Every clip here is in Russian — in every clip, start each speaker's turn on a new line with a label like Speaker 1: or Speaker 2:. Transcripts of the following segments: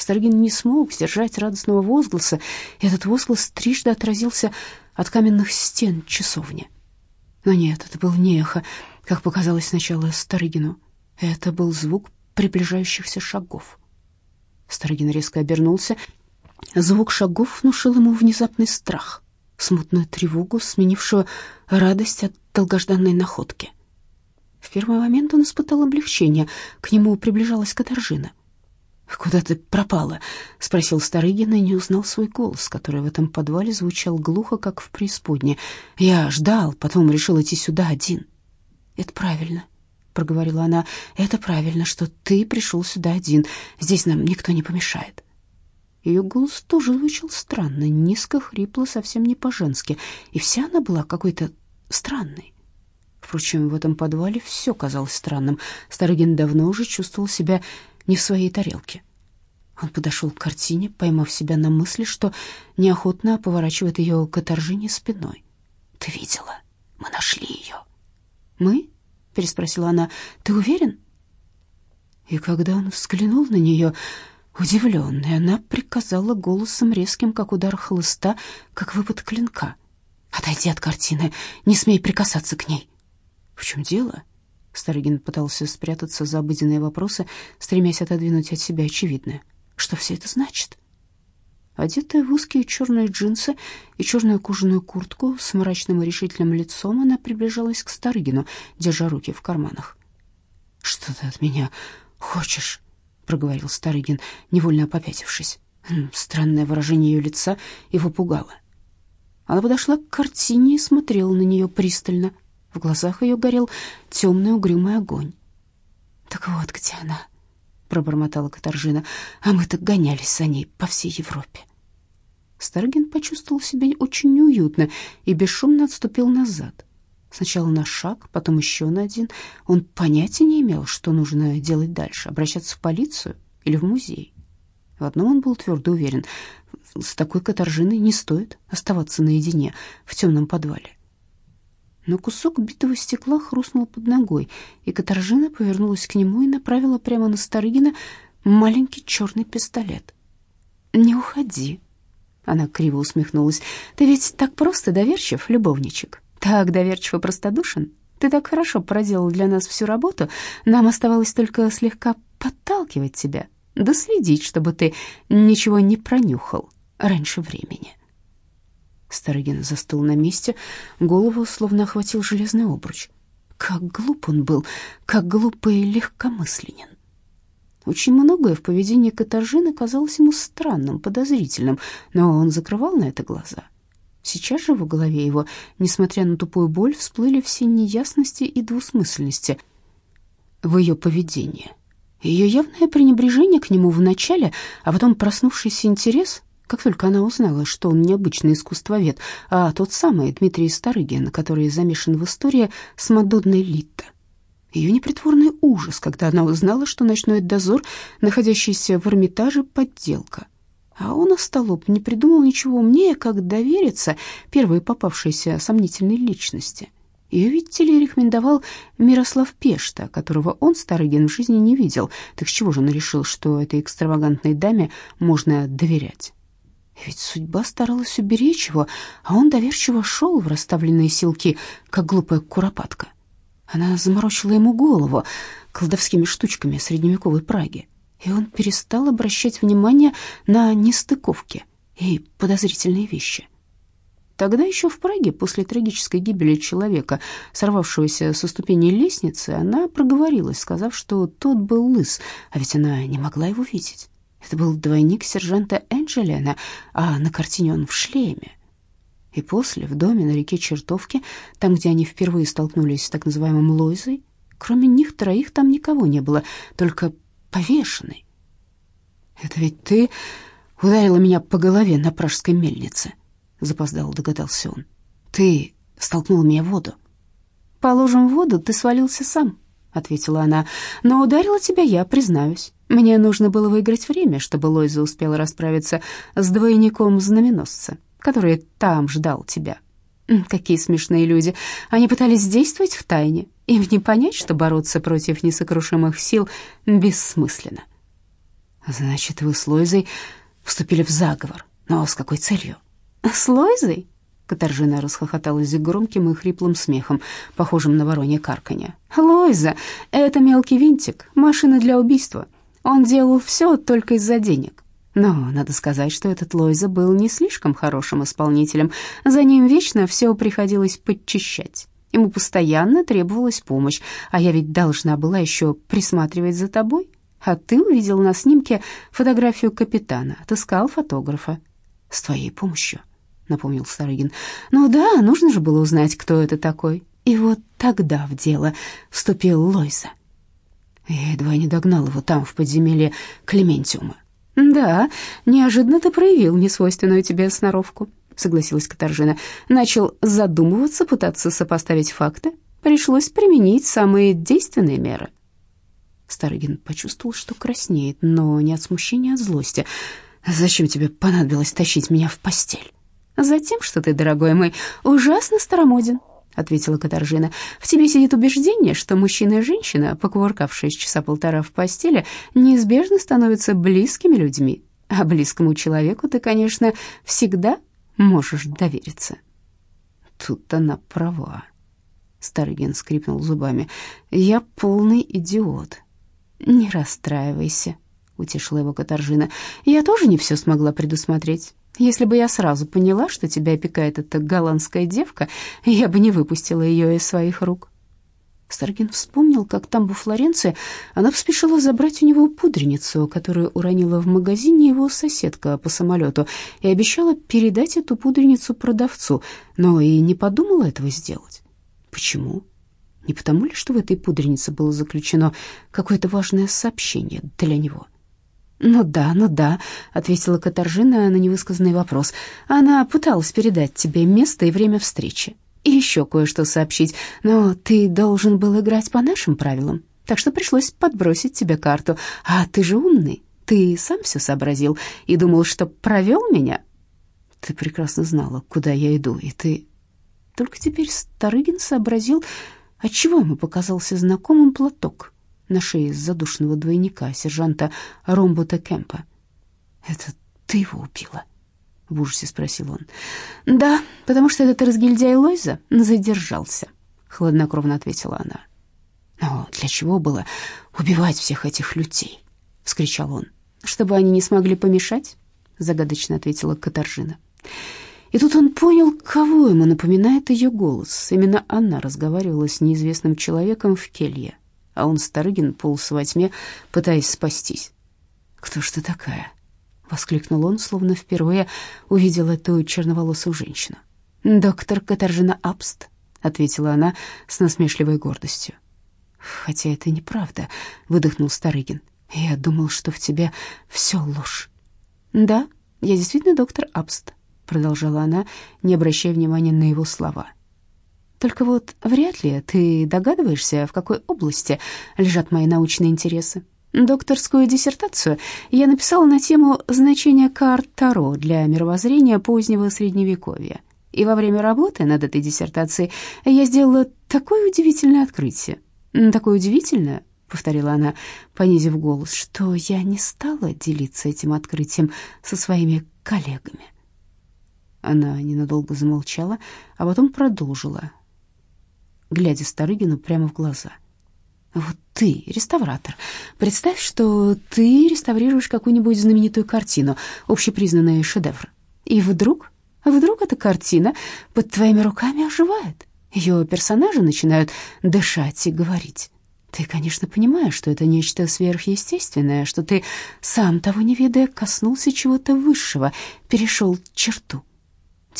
Speaker 1: Старгин не смог сдержать радостного возгласа, и этот возглас трижды отразился от каменных стен часовни. Но нет, это был не эхо, как показалось сначала Старыгину. Это был звук приближающихся шагов. Старыгин резко обернулся. Звук шагов внушил ему внезапный страх, смутную тревогу, сменившую радость от долгожданной находки. В первый момент он испытал облегчение. К нему приближалась Катаржина. «Куда ты пропала?» — спросил Старыгин и не узнал свой голос, который в этом подвале звучал глухо, как в преисподне. «Я ждал, потом решил идти сюда один». «Это правильно», — проговорила она. «Это правильно, что ты пришел сюда один. Здесь нам никто не помешает». Ее голос тоже звучал странно, низко, хрипло, совсем не по-женски, и вся она была какой-то странной. Впрочем, в этом подвале все казалось странным. Старыгин давно уже чувствовал себя не в своей тарелке. Он подошел к картине, поймав себя на мысли, что неохотно поворачивает ее к Катаржине спиной. «Ты видела? Мы нашли ее». «Мы?» — переспросила она. «Ты уверен?» И когда он взглянул на нее, удивленная, она приказала голосом резким, как удар хлыста, как выпад клинка. «Отойди от картины, не смей прикасаться к ней». «В чем дело?» Старыгин пытался спрятаться за обыденные вопросы, стремясь отодвинуть от себя очевидное. Что все это значит? Одетая в узкие черные джинсы и черную кожаную куртку с мрачным и решительным лицом, она приближалась к Старыгину, держа руки в карманах. «Что ты от меня хочешь?» — проговорил Старыгин, невольно попятившись. Странное выражение ее лица его пугало. Она подошла к картине и смотрела на нее пристально — в глазах ее горел темный угрюмый огонь. «Так вот где она», — пробормотала Катаржина, «а мы так гонялись за ней по всей Европе». Старгин почувствовал себя очень неуютно и бесшумно отступил назад. Сначала на шаг, потом еще на один. Он понятия не имел, что нужно делать дальше, обращаться в полицию или в музей. В одном он был твердо уверен, с такой каторжиной не стоит оставаться наедине в темном подвале но кусок битого стекла хрустнул под ногой, и Катаржина повернулась к нему и направила прямо на Старыгина маленький черный пистолет. «Не уходи», — она криво усмехнулась. «Ты ведь так просто доверчив, любовничек, так доверчив и простодушен. Ты так хорошо проделал для нас всю работу, нам оставалось только слегка подталкивать тебя, да чтобы ты ничего не пронюхал раньше времени». Старыгин застыл на месте, голову словно охватил железный обруч. Как глуп он был, как глуп и легкомысленен. Очень многое в поведении Катаржины казалось ему странным, подозрительным, но он закрывал на это глаза. Сейчас же в голове его, несмотря на тупую боль, всплыли все неясности и двусмысленности в ее поведении. Ее явное пренебрежение к нему вначале, а потом проснувшийся интерес как только она узнала, что он не обычный искусствовед, а тот самый Дмитрий Старыгин, который замешан в истории с Мадонной Литто. Ее непритворный ужас, когда она узнала, что ночной дозор, находящийся в Эрмитаже, подделка. А он, остолоп, не придумал ничего умнее, как довериться первой попавшейся сомнительной личности. Ее, видите ли, рекомендовал Мирослав Пешта, которого он, Старыгин, в жизни не видел. Так с чего же он решил, что этой экстравагантной даме можно доверять? Ведь судьба старалась уберечь его, а он доверчиво шел в расставленные силки, как глупая куропатка. Она заморочила ему голову колдовскими штучками средневековой Праги, и он перестал обращать внимание на нестыковки и подозрительные вещи. Тогда еще в Праге, после трагической гибели человека, сорвавшегося со ступени лестницы, она проговорилась, сказав, что тот был лыс, а ведь она не могла его видеть. Это был двойник сержанта Энджелена, а на картине он в шлеме. И после, в доме на реке Чертовки, там, где они впервые столкнулись с так называемым Лойзой, кроме них троих там никого не было, только повешенный. «Это ведь ты ударила меня по голове на пражской мельнице», — запоздало догадался он. «Ты столкнула меня в воду». «Положим, в воду ты свалился сам», — ответила она, — «но ударила тебя я, признаюсь. Мне нужно было выиграть время, чтобы Лойза успела расправиться с двойником знаменосца, который там ждал тебя. Какие смешные люди. Они пытались действовать в тайне. Им не понять, что бороться против несокрушимых сил бессмысленно. Значит, вы с Лойзой вступили в заговор. Но с какой целью?
Speaker 2: С Лойзой?
Speaker 1: Катаржина расхохоталась громким и хриплым смехом, похожим на воронье карканье.
Speaker 2: «Лойза, это мелкий винтик, машина для убийства. Он делал все только из-за денег. Но надо сказать, что этот Лойза был не слишком хорошим исполнителем. За ним вечно все приходилось подчищать. Ему постоянно требовалась помощь, а я ведь должна была еще присматривать за тобой. А ты увидел на снимке фотографию капитана, отыскал фотографа.
Speaker 1: С твоей помощью напомнил Старыгин.
Speaker 2: «Ну да, нужно же было узнать, кто это такой». И вот тогда в дело вступил Лойза.
Speaker 1: Я едва не догнал его там, в подземелье Клементиума.
Speaker 2: «Да, неожиданно ты проявил несвойственную тебе сноровку», — согласилась Катаржина. «Начал задумываться, пытаться сопоставить факты. Пришлось применить самые действенные меры».
Speaker 1: Старыгин почувствовал, что краснеет, но не от смущения, а от злости. «Зачем тебе понадобилось тащить меня в постель?»
Speaker 2: «Затем, что ты, дорогой мой, ужасно старомоден», — ответила Катаржина. «В тебе сидит убеждение, что мужчина и женщина, покувыркавшись часа полтора в постели, неизбежно становятся близкими людьми. А близкому человеку ты, конечно, всегда можешь довериться».
Speaker 1: Тут она права. Старыгин скрипнул зубами. «Я полный идиот».
Speaker 2: «Не расстраивайся», — утешила его Катаржина. «Я тоже не все смогла предусмотреть. Если бы я сразу поняла, что тебя опекает эта голландская девка, я бы не выпустила ее из своих рук.
Speaker 1: Старгин вспомнил, как там, во Флоренции, она поспешила забрать у него пудреницу, которую уронила в магазине его соседка по самолету, и обещала передать эту пудреницу продавцу, но и не подумала этого сделать. Почему? Не потому ли, что в этой пудренице было заключено какое-то важное сообщение для него?
Speaker 2: — «Ну да, ну да», — ответила Катаржина на невысказанный вопрос. «Она пыталась передать тебе место и время встречи. И еще кое-что сообщить, но ты должен был играть по нашим правилам, так что пришлось подбросить тебе карту. А ты же умный, ты сам все сообразил и думал, что провел меня».
Speaker 1: «Ты прекрасно знала, куда я иду, и ты...» Только теперь Старыгин сообразил, отчего ему показался знакомым платок — на шее задушенного двойника, сержанта Ромбота Кемпа. «Это ты его убила?» — в ужасе спросил он.
Speaker 2: «Да, потому что этот разгильдяй Лойза задержался», — хладнокровно ответила она.
Speaker 1: «Но для чего было убивать всех этих людей?» — вскричал он.
Speaker 2: «Чтобы они не смогли помешать», — загадочно ответила Катаржина. И тут он понял, кого ему напоминает ее голос. Именно она разговаривала с неизвестным человеком в келье а он, Старыгин, полз во тьме, пытаясь спастись.
Speaker 1: «Кто ж ты такая?» — воскликнул он, словно впервые увидел эту черноволосую женщину.
Speaker 2: «Доктор Катаржина Абст», — ответила она с насмешливой гордостью.
Speaker 1: «Хотя это неправда», — выдохнул Старыгин. «Я думал, что в тебе все ложь».
Speaker 2: «Да, я действительно доктор Абст», — продолжала она, не обращая внимания на его слова. Только вот вряд ли ты догадываешься, в какой области лежат мои научные интересы. Докторскую диссертацию я написала на тему значения карт Таро для мировоззрения позднего Средневековья. И во время работы над этой диссертацией я сделала такое удивительное открытие. Такое удивительное, повторила она, понизив голос, что я не стала делиться этим открытием со своими коллегами.
Speaker 1: Она ненадолго замолчала, а потом продолжила, глядя Старыгину прямо в глаза. «Вот ты, реставратор, представь, что ты реставрируешь какую-нибудь знаменитую картину, общепризнанный шедевр. И вдруг, вдруг эта картина под твоими руками оживает. Ее персонажи начинают дышать и говорить. Ты, конечно, понимаешь, что это нечто сверхъестественное, что ты, сам того не ведая, коснулся чего-то высшего, перешел черту.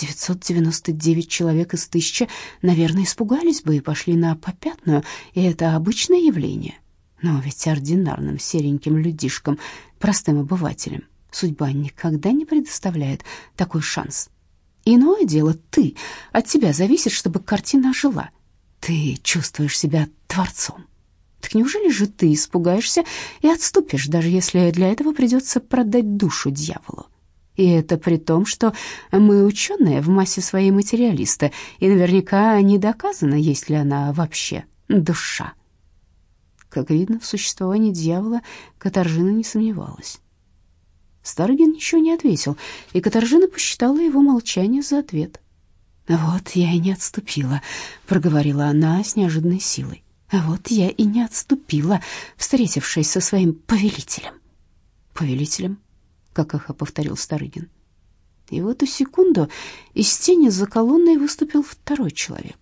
Speaker 1: 999 человек из тысячи, наверное, испугались бы и пошли на попятную, и это обычное явление. Но ведь ординарным сереньким людишкам, простым обывателям, судьба никогда не предоставляет такой шанс. Иное дело ты, от тебя зависит, чтобы картина ожила. Ты чувствуешь себя творцом. Так неужели же ты испугаешься и отступишь, даже если для этого придется продать душу дьяволу? И это при том, что мы ученые в массе своей материалисты, и наверняка не доказано, есть ли она вообще душа. Как видно, в существовании дьявола Катаржина не сомневалась. Старыгин ничего не ответил, и Катаржина посчитала его молчание за ответ. «Вот я и не отступила», — проговорила она с неожиданной силой. «А вот я и не отступила, встретившись со своим повелителем». «Повелителем?» — как эхо повторил Старыгин. И в эту секунду из тени за колонной выступил второй человек.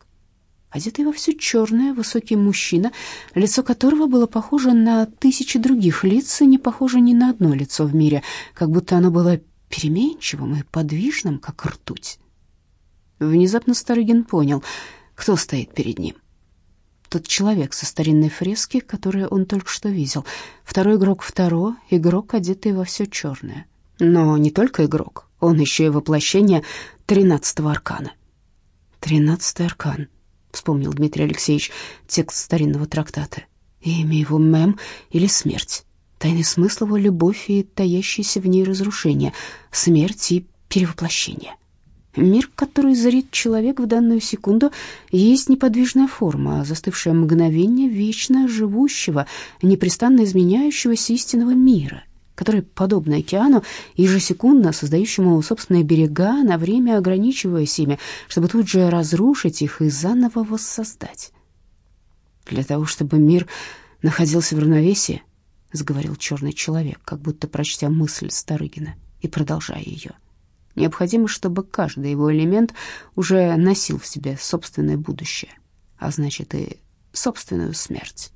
Speaker 1: Одетый во все черное, высокий мужчина, лицо которого было похоже на тысячи других лиц и не похоже ни на одно лицо в мире, как будто оно было переменчивым и подвижным, как ртуть. Внезапно Старыгин понял, кто стоит перед ним. Тот человек со старинной фрески, которую он только что видел. Второй игрок Второ, игрок, одетый во все черное. Но не только игрок, он еще и воплощение тринадцатого аркана. Тринадцатый аркан, вспомнил Дмитрий Алексеевич текст старинного трактата. Имя его Мем или смерть. Тайный смысл его любовь и таящееся в ней разрушение, смерть и перевоплощение. Мир, который зрит человек в данную секунду, есть неподвижная форма, застывшее мгновение вечно живущего, непрестанно изменяющегося истинного мира, который, подобно океану, ежесекундно создающему собственные берега, на время ограничиваясь ими, чтобы тут же разрушить их и заново воссоздать. Для того, чтобы мир находился в равновесии, заговорил черный человек, как будто прочтя мысль Старыгина и продолжая ее — Необходимо, чтобы каждый его элемент уже носил в себе собственное будущее, а значит и собственную смерть.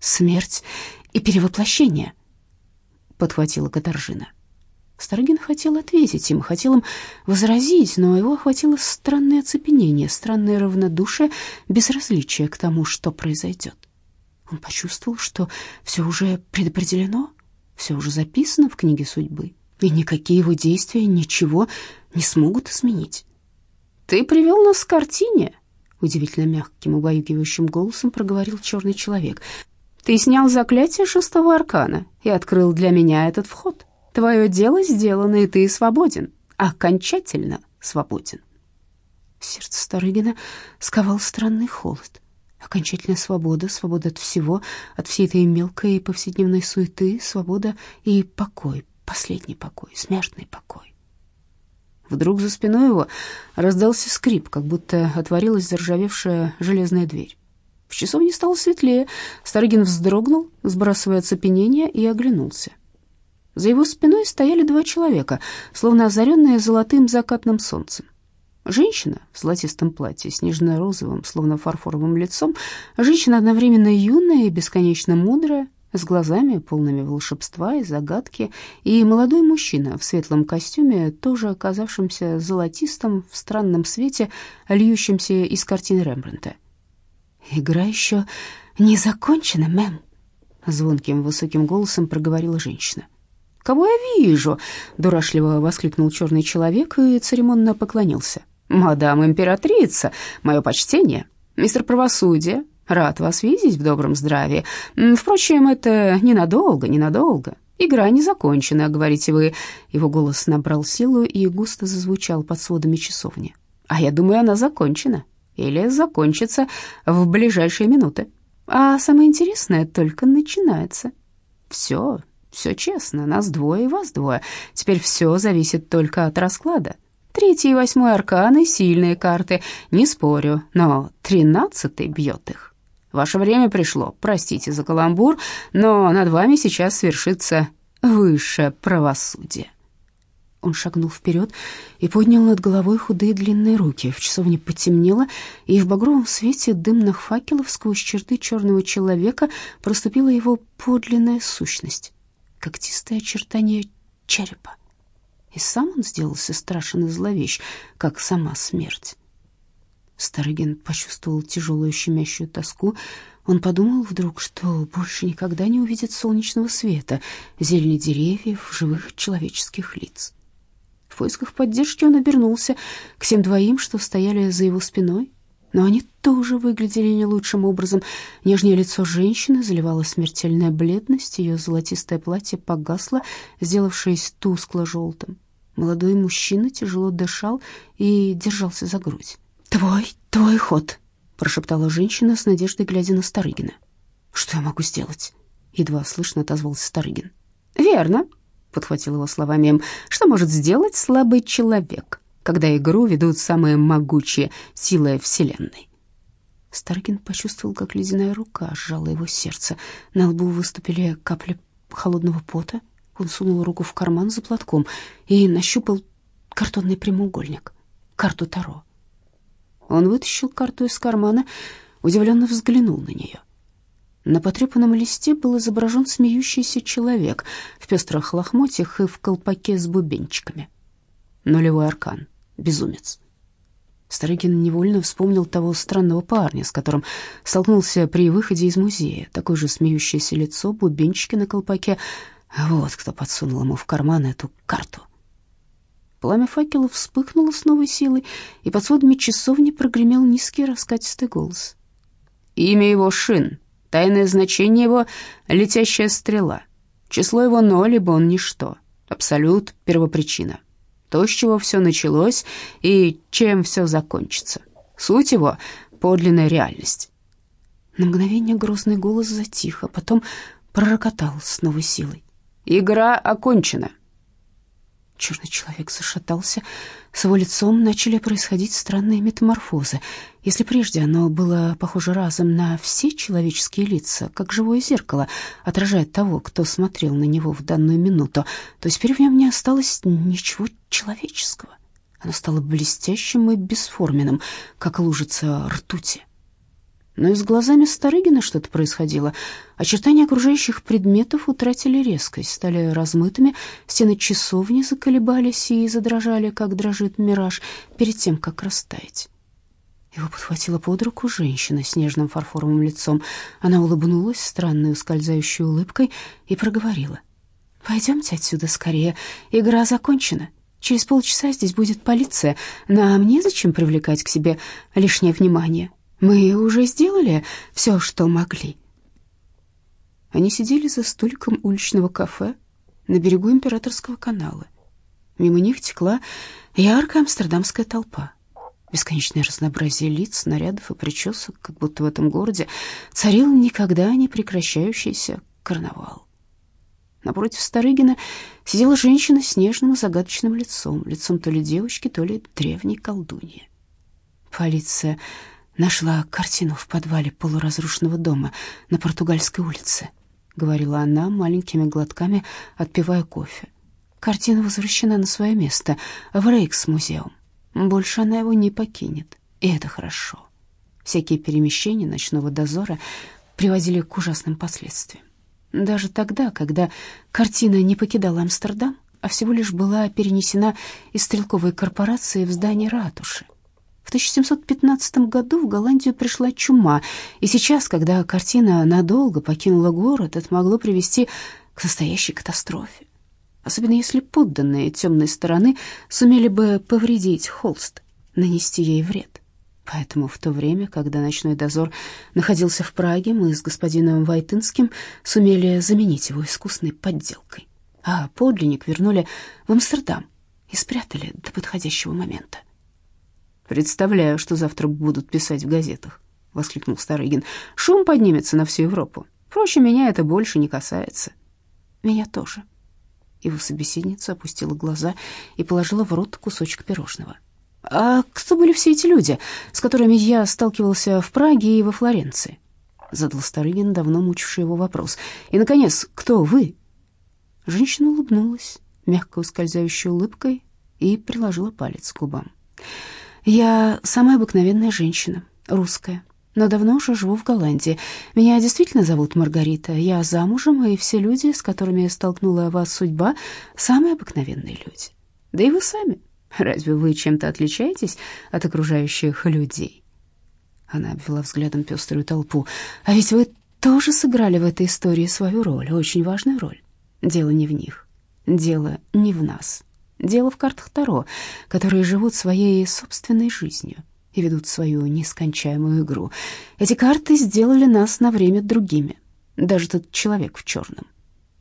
Speaker 1: «Смерть и перевоплощение», — подхватила Катаржина. Старыгин хотел ответить им, хотел им возразить, но его охватило странное оцепенение, странное равнодушие, безразличие к тому, что произойдет. Он почувствовал, что все уже предопределено, все уже записано в книге судьбы и никакие его действия ничего не смогут изменить. «Ты привел нас к картине», — удивительно мягким, убаюкивающим голосом проговорил черный человек. «Ты снял заклятие шестого аркана и открыл для меня этот вход. Твое дело сделано, и ты свободен, окончательно свободен». Сердце Старыгина сковал странный холод. Окончательная свобода, свобода от всего, от всей этой мелкой повседневной суеты, свобода и покой, последний покой, смертный покой. Вдруг за спиной его раздался скрип, как будто отворилась заржавевшая железная дверь. В часовне стало светлее. Старыгин вздрогнул, сбрасывая оцепенение, и оглянулся. За его спиной стояли два человека, словно озаренные золотым закатным солнцем. Женщина в золотистом платье с нежно-розовым, словно фарфоровым лицом, женщина одновременно юная и бесконечно мудрая, с глазами, полными волшебства и загадки, и молодой мужчина в светлом костюме, тоже оказавшимся золотистым в странном свете, льющимся из картины Рембрандта. «Игра еще не закончена, мэм», — звонким высоким голосом проговорила женщина. «Кого я вижу?» — дурашливо воскликнул черный человек и церемонно поклонился. «Мадам императрица, мое почтение, мистер правосудие, Рад вас видеть в добром здравии. Впрочем, это ненадолго, ненадолго. Игра не закончена, говорите вы. Его голос набрал силу и густо зазвучал под сводами часовни. А я думаю, она закончена. Или закончится в ближайшие минуты. А самое интересное только начинается. Все, все честно, нас двое и вас двое. Теперь все зависит только от расклада. Третий и восьмой арканы — сильные карты, не спорю, но тринадцатый бьет их. Ваше время пришло, простите за каламбур, но над вами сейчас свершится высшее правосудие». Он шагнул вперед и поднял над головой худые длинные руки. В часовне потемнело, и в багровом свете дымных факелов сквозь черты черного человека проступила его подлинная сущность, когтистое очертание черепа. И сам он сделался страшен и зловещ, как сама смерть. Старыгин почувствовал тяжелую щемящую тоску. Он подумал вдруг, что больше никогда не увидит солнечного света, зелени деревьев, живых человеческих лиц. В поисках поддержки он обернулся к всем двоим, что стояли за его спиной, но они тоже выглядели не лучшим образом. Нежное лицо женщины заливала смертельная бледность, ее золотистое платье погасло, сделавшись тускло-желтым. Молодой мужчина тяжело дышал и держался за грудь. «Твой, твой ход», — прошептала женщина с надеждой, глядя на Старыгина. «Что я могу сделать?» — едва слышно отозвался Старыгин. «Верно», — подхватил его словами М. Что может сделать слабый человек, когда игру ведут самые могучие силы Вселенной? Старгин почувствовал, как ледяная рука сжала его сердце. На лбу выступили капли холодного пота. Он сунул руку в карман за платком и нащупал картонный прямоугольник, карту Таро. Он вытащил карту из кармана, удивленно взглянул на нее. На потрепанном листе был изображен смеющийся человек в пестрых лохмотьях и в колпаке с бубенчиками. Нулевой аркан, безумец. Старыгин невольно вспомнил того странного парня, с которым столкнулся при выходе из музея. Такое же смеющееся лицо, бубенчики на колпаке. Вот кто подсунул ему в карман эту карту. Пламя факела вспыхнуло с новой силой, и под сводами часовни прогремел низкий раскатистый голос. «Имя его Шин, тайное значение его — летящая стрела. Число его ноль, ибо он ничто. Абсолют — первопричина. То, с чего все началось и чем все закончится. Суть его — подлинная реальность». На мгновение грозный голос затих, а потом пророкотал с новой силой. «Игра окончена». Черный человек зашатался, с его лицом начали происходить странные метаморфозы. Если прежде оно было похоже разом на все человеческие лица, как живое зеркало отражает того, кто смотрел на него в данную минуту, то теперь в нем не осталось ничего человеческого. Оно стало блестящим и бесформенным, как лужица ртути. Но и с глазами Старыгина что-то происходило. Очертания окружающих предметов утратили резкость, стали размытыми, стены часовни заколебались и задрожали, как дрожит мираж, перед тем, как растаять. Его подхватила под руку женщина с нежным фарфоровым лицом. Она улыбнулась странной ускользающей улыбкой и проговорила. «Пойдемте отсюда скорее, игра закончена». Через полчаса здесь будет полиция. Нам незачем привлекать к себе лишнее внимание. Мы уже сделали все, что могли. Они сидели за столиком уличного кафе на берегу Императорского канала. Мимо них текла яркая амстердамская толпа. Бесконечное разнообразие лиц, нарядов и причесок, как будто в этом городе царил никогда не прекращающийся карнавал. Напротив Старыгина сидела женщина с нежным и загадочным лицом, лицом то ли девочки, то ли древней колдуньи. Полиция нашла картину в подвале полуразрушенного дома на Португальской улице, говорила она маленькими глотками, отпивая кофе. Картина возвращена на свое место в Рейкс-музеум. Больше она его не покинет, и это хорошо. Всякие перемещения ночного дозора приводили к ужасным последствиям. Даже тогда, когда картина не покидала Амстердам, а всего лишь была перенесена из стрелковой корпорации в здание ратуши. В 1715 году в Голландию пришла чума, и сейчас, когда картина надолго покинула город, это могло привести к настоящей катастрофе. Особенно если подданные темной стороны сумели бы повредить холст, нанести ей вред. Поэтому в то время, когда ночной дозор находился в Праге, мы с господином Вайтынским сумели заменить его искусной подделкой, а подлинник вернули в Амстердам и спрятали до подходящего момента. «Представляю, что завтра будут писать в газетах», — воскликнул Старыгин. «Шум поднимется на всю Европу. Впрочем, меня это больше не касается». «Меня тоже». Его собеседница опустила глаза и положила в рот кусочек пирожного. «А кто были все эти люди, с которыми я сталкивался в Праге и во Флоренции?» Задал Старыгин, давно мучивший его вопрос. «И, наконец, кто вы?» Женщина улыбнулась, мягко ускользающей улыбкой, и приложила палец к губам. «Я самая обыкновенная женщина, русская, но давно уже живу в Голландии. Меня действительно зовут Маргарита. Я замужем, и все люди, с которыми столкнула вас судьба, самые обыкновенные люди. Да и вы сами. Разве вы чем-то отличаетесь от окружающих людей?» Она обвела взглядом пеструю толпу. «А ведь вы тоже сыграли в этой истории свою роль, очень важную роль. Дело не в них, дело не в нас. Дело в картах Таро, которые живут своей собственной жизнью и ведут свою нескончаемую игру. Эти карты сделали нас на время другими. Даже тот человек в черном.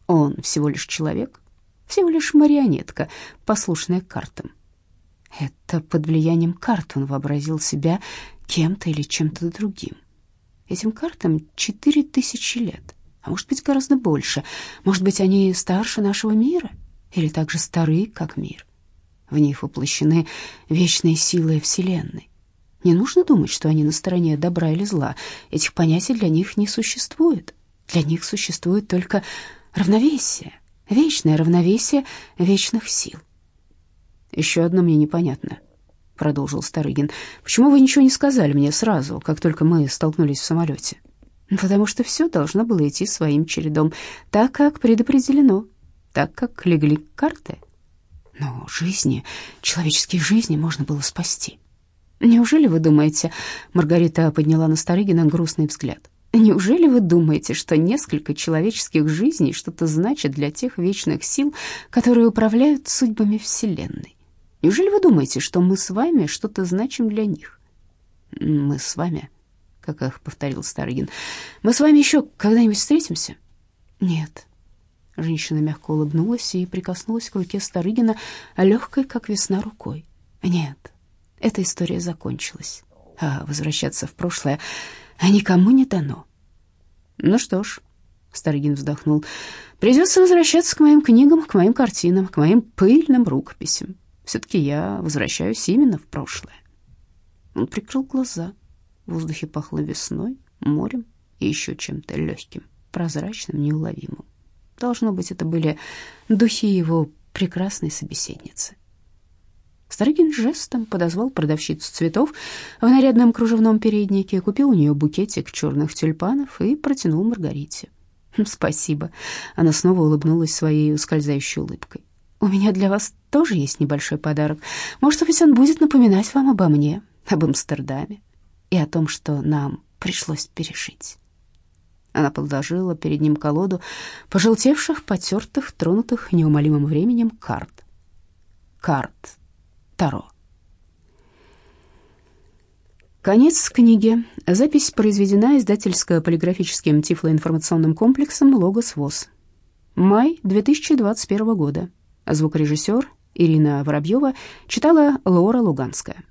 Speaker 1: Он всего лишь человек, всего лишь марионетка, послушная картам. Это под влиянием карт он вообразил себя кем-то или чем-то другим. Этим картам четыре тысячи лет, а может быть гораздо больше. Может быть, они старше нашего мира? Или так же стары, как мир. В них воплощены вечные силы Вселенной. Не нужно думать, что они на стороне добра или зла. Этих понятий для них не существует. Для них существует только равновесие, вечное равновесие вечных сил.
Speaker 2: «Еще одно мне непонятно», — продолжил Старыгин. «Почему вы ничего не сказали мне сразу, как только мы столкнулись в самолете?»
Speaker 1: «Потому что все должно было идти своим чередом, так, как предопределено, так, как легли карты. Но жизни, человеческие жизни можно было спасти». «Неужели вы думаете...» — Маргарита подняла на Старыгина грустный взгляд. «Неужели вы думаете, что несколько человеческих жизней что-то значит для тех вечных сил, которые управляют судьбами Вселенной? Неужели вы думаете, что мы с вами что-то значим для них?»
Speaker 2: «Мы с вами...» — как их повторил Старыгин. «Мы с вами еще когда-нибудь встретимся?»
Speaker 1: «Нет». Женщина мягко улыбнулась и прикоснулась к руке Старыгина, легкой, как весна, рукой. «Нет, эта история закончилась, а возвращаться в прошлое никому не дано.
Speaker 2: Ну что ж, Старыгин вздохнул, придется возвращаться к моим книгам, к моим картинам, к моим пыльным рукописям. Все-таки я возвращаюсь именно в прошлое.
Speaker 1: Он прикрыл глаза. В воздухе пахло весной, морем и еще чем-то легким, прозрачным, неуловимым. Должно быть, это были духи его прекрасной собеседницы. Старыгин жестом подозвал продавщицу цветов в нарядном кружевном переднике, купил у нее букетик черных тюльпанов и протянул Маргарите. «Спасибо». Она снова улыбнулась своей ускользающей улыбкой. «У меня для вас тоже есть небольшой подарок. Может быть, он будет напоминать вам обо мне, об Амстердаме и о том, что нам пришлось пережить». Она подложила перед ним колоду пожелтевших, потертых, тронутых неумолимым временем карт. Карт Таро. Конец книги. Запись произведена издательско-полиграфическим тифлоинформационным комплексом «Логос ВОЗ». Май 2021 года. Звукорежиссер Ирина Воробьева читала Лора Луганская.